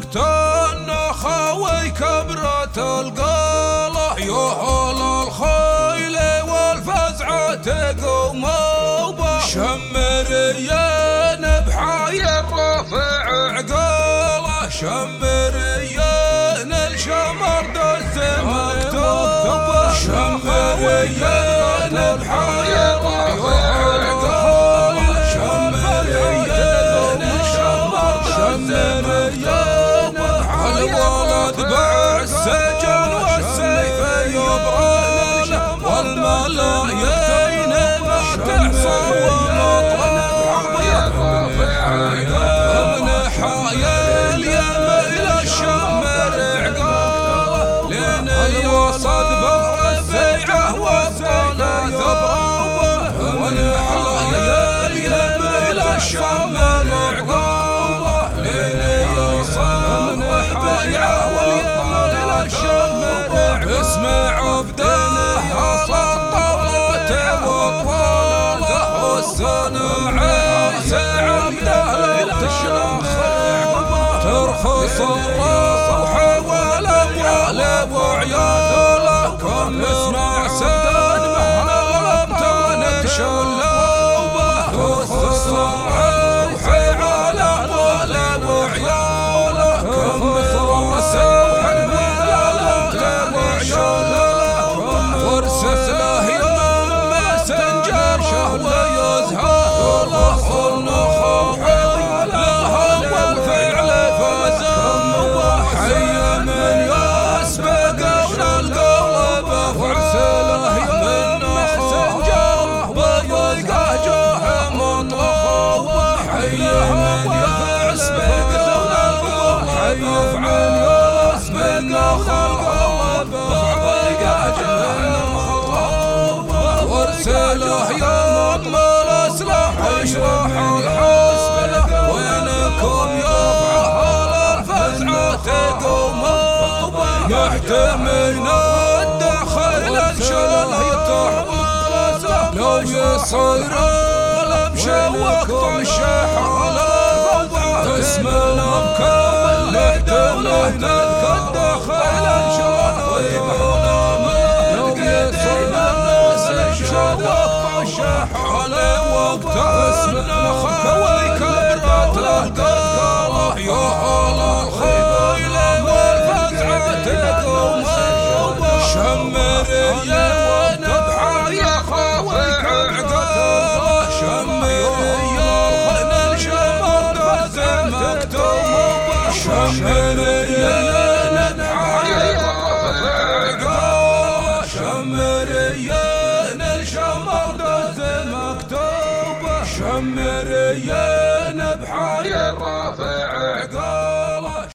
وقت النخاوي كبرت القالة يهول الخيل والفزعة تقوم شمريان بحي الرافع عقاله شمريان الشمر دز مكتوب شمريان بحي You. والاموال ورسله يوم الاسلح اشرح الحال وينكم يا الفزعه الدخل انشل يطحب لو يصير المشي وقت الشحال اسم الامكان لدوله اسمنا خوي كبرت القاله مكتوبة شمريان بحي الرافع عقاب.